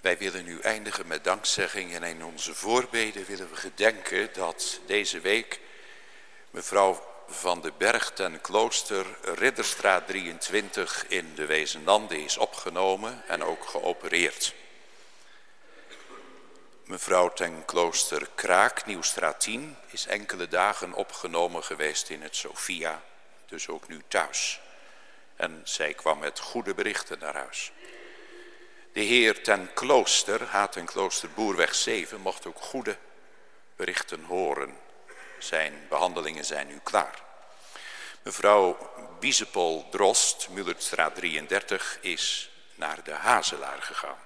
Wij willen nu eindigen met dankzegging en in onze voorbeden willen we gedenken dat deze week mevrouw van de Berg ten Klooster Ridderstraat 23 in de Wezenlanden is opgenomen en ook geopereerd. Mevrouw ten Klooster Kraak, Nieuwstraat 10, is enkele dagen opgenomen geweest in het Sophia, dus ook nu thuis. En zij kwam met goede berichten naar huis. De heer ten klooster, haat ten klooster Boerweg 7, mocht ook goede berichten horen. Zijn behandelingen zijn nu klaar. Mevrouw Biesepol Drost, Mullertstraat 33, is naar de Hazelaar gegaan.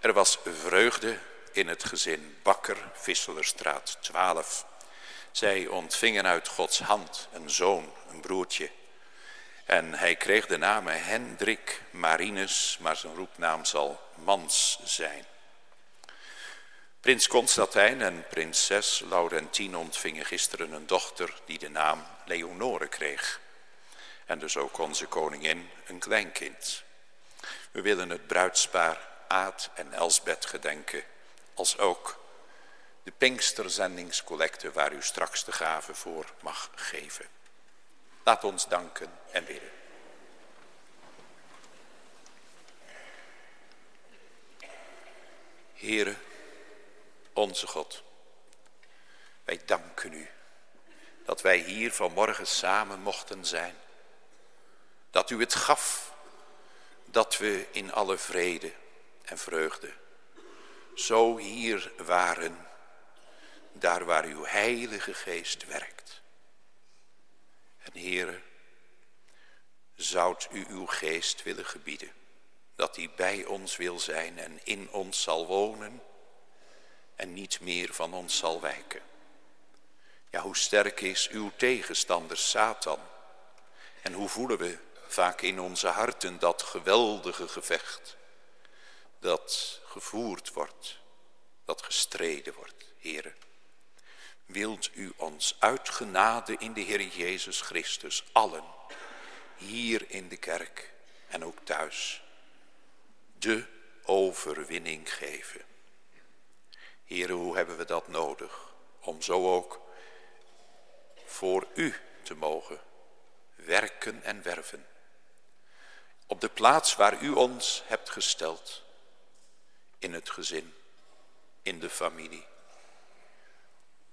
Er was vreugde in het gezin Bakker, Visselerstraat 12. Zij ontvingen uit Gods hand een zoon, een broertje. En hij kreeg de namen Hendrik Marinus, maar zijn roepnaam zal Mans zijn. Prins Constantijn en prinses Laurentien ontvingen gisteren een dochter die de naam Leonore kreeg. En dus ook onze koningin een kleinkind. We willen het bruidspaar Aad en Elsbeth gedenken, als ook de Pinksterzendingscollecte waar u straks de gave voor mag geven. Laat ons danken en bidden. Heere, onze God, wij danken u dat wij hier vanmorgen samen mochten zijn. Dat u het gaf, dat we in alle vrede en vreugde zo hier waren, daar waar uw heilige geest werkt. En Heere, zoudt u uw geest willen gebieden, dat hij bij ons wil zijn en in ons zal wonen en niet meer van ons zal wijken. Ja, hoe sterk is uw tegenstander Satan en hoe voelen we vaak in onze harten dat geweldige gevecht dat gevoerd wordt, dat gestreden wordt, heren wilt u ons uitgenade in de Heer Jezus Christus, allen, hier in de kerk en ook thuis, de overwinning geven. Heren, hoe hebben we dat nodig om zo ook voor u te mogen werken en werven. Op de plaats waar u ons hebt gesteld, in het gezin, in de familie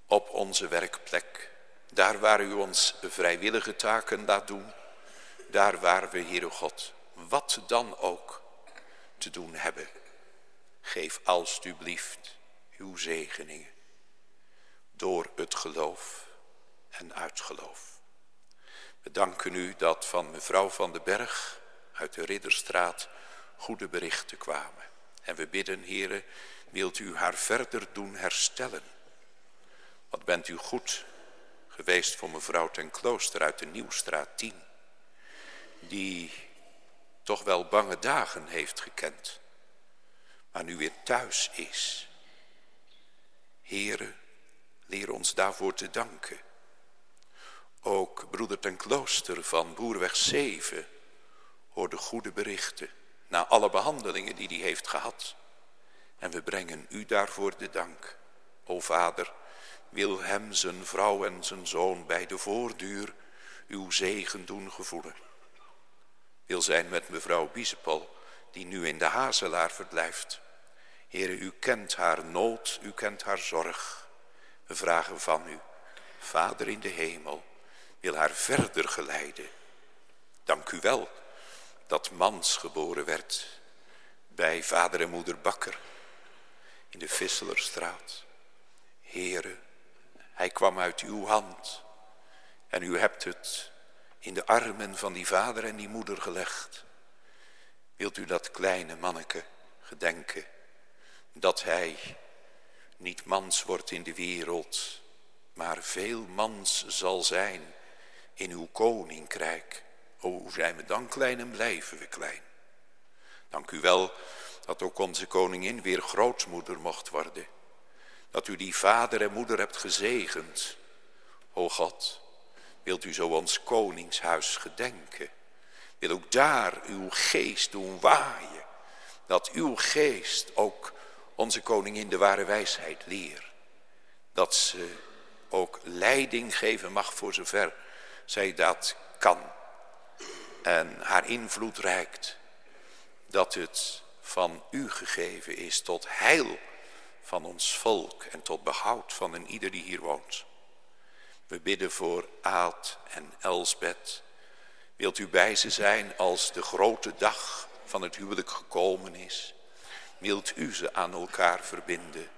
op onze werkplek. Daar waar u ons vrijwillige taken laat doen. Daar waar we, Heere God, wat dan ook te doen hebben. Geef alstublieft uw zegeningen. Door het geloof en uit geloof. We danken u dat van mevrouw van den Berg uit de Ridderstraat goede berichten kwamen. En we bidden, Heere, wilt u haar verder doen herstellen wat bent u goed geweest voor mevrouw ten klooster uit de Nieuwstraat 10. Die toch wel bange dagen heeft gekend. Maar nu weer thuis is. Heren, leer ons daarvoor te danken. Ook broeder ten klooster van Boerweg 7 hoorde goede berichten. Na alle behandelingen die hij heeft gehad. En we brengen u daarvoor de dank. O vader, wil hem, zijn vrouw en zijn zoon bij de voorduur uw zegen doen gevoelen. Wil zijn met mevrouw Biesepol, die nu in de Hazelaar verblijft. Heere, u kent haar nood, u kent haar zorg. We vragen van u, Vader in de hemel, wil haar verder geleiden. Dank u wel dat Mans geboren werd bij vader en moeder Bakker in de Visselerstraat. Heere, hij kwam uit uw hand. En u hebt het in de armen van die vader en die moeder gelegd. Wilt u dat kleine manneke gedenken. Dat hij niet mans wordt in de wereld. Maar veel mans zal zijn in uw koninkrijk. O, zijn we dan klein en blijven we klein. Dank u wel dat ook onze koningin weer grootmoeder mocht worden dat u die vader en moeder hebt gezegend. O God, wilt u zo ons koningshuis gedenken. Wil ook daar uw geest doen waaien. dat uw geest ook onze koningin de ware wijsheid leert. Dat ze ook leiding geven mag voor zover zij dat kan. En haar invloed reikt. Dat het van u gegeven is tot heil van ons volk en tot behoud van een ieder die hier woont. We bidden voor Aad en Elsbeth. Wilt u bij ze zijn als de grote dag van het huwelijk gekomen is? Wilt u ze aan elkaar verbinden?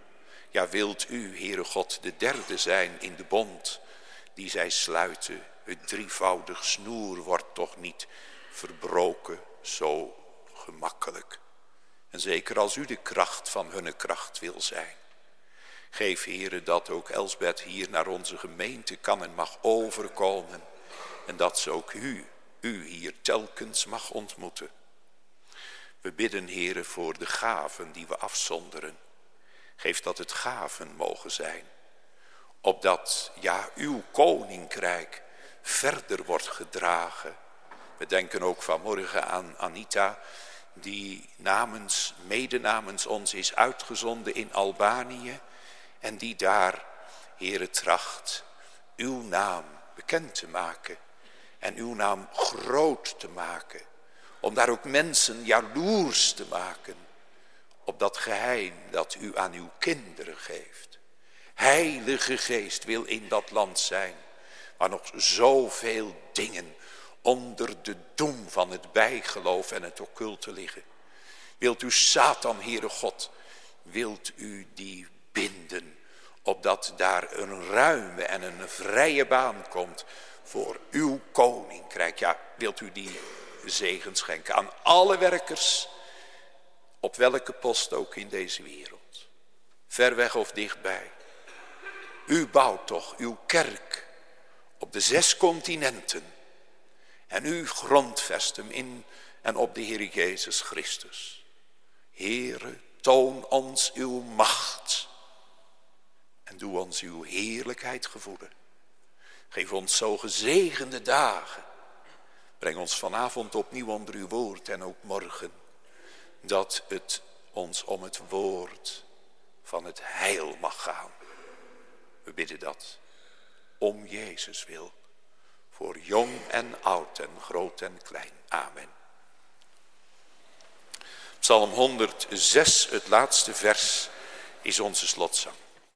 Ja, wilt u, Heere God, de derde zijn in de bond die zij sluiten? Het drievoudig snoer wordt toch niet verbroken zo gemakkelijk. En zeker als u de kracht van hunne kracht wil zijn. Geef, Heere, dat ook Elsbeth hier naar onze gemeente kan en mag overkomen. En dat ze ook u, u hier telkens mag ontmoeten. We bidden, Heere, voor de gaven die we afzonderen. Geef dat het gaven mogen zijn. Opdat, ja, uw koninkrijk verder wordt gedragen. We denken ook vanmorgen aan Anita, die namens, mede namens ons is uitgezonden in Albanië. En die daar, Heere, tracht uw naam bekend te maken. En uw naam groot te maken om daar ook mensen jaloers te maken op dat geheim dat u aan uw kinderen geeft. Heilige Geest wil in dat land zijn, waar nog zoveel dingen onder de doem van het bijgeloof en het occulte liggen. Wilt u Satan, Heere God, wilt u die binden, opdat daar een ruime en een vrije baan komt voor uw koninkrijk. Ja, wilt u die zegen schenken aan alle werkers, op welke post ook in deze wereld. Ver weg of dichtbij. U bouwt toch uw kerk op de zes continenten. En u grondvest hem in en op de Heer Jezus Christus. Heere, toon ons uw macht. En doe ons uw heerlijkheid gevoelen. Geef ons zo gezegende dagen Breng ons vanavond opnieuw onder uw woord en ook morgen. Dat het ons om het woord van het heil mag gaan. We bidden dat om Jezus wil. Voor jong en oud en groot en klein. Amen. Psalm 106, het laatste vers, is onze slotzang.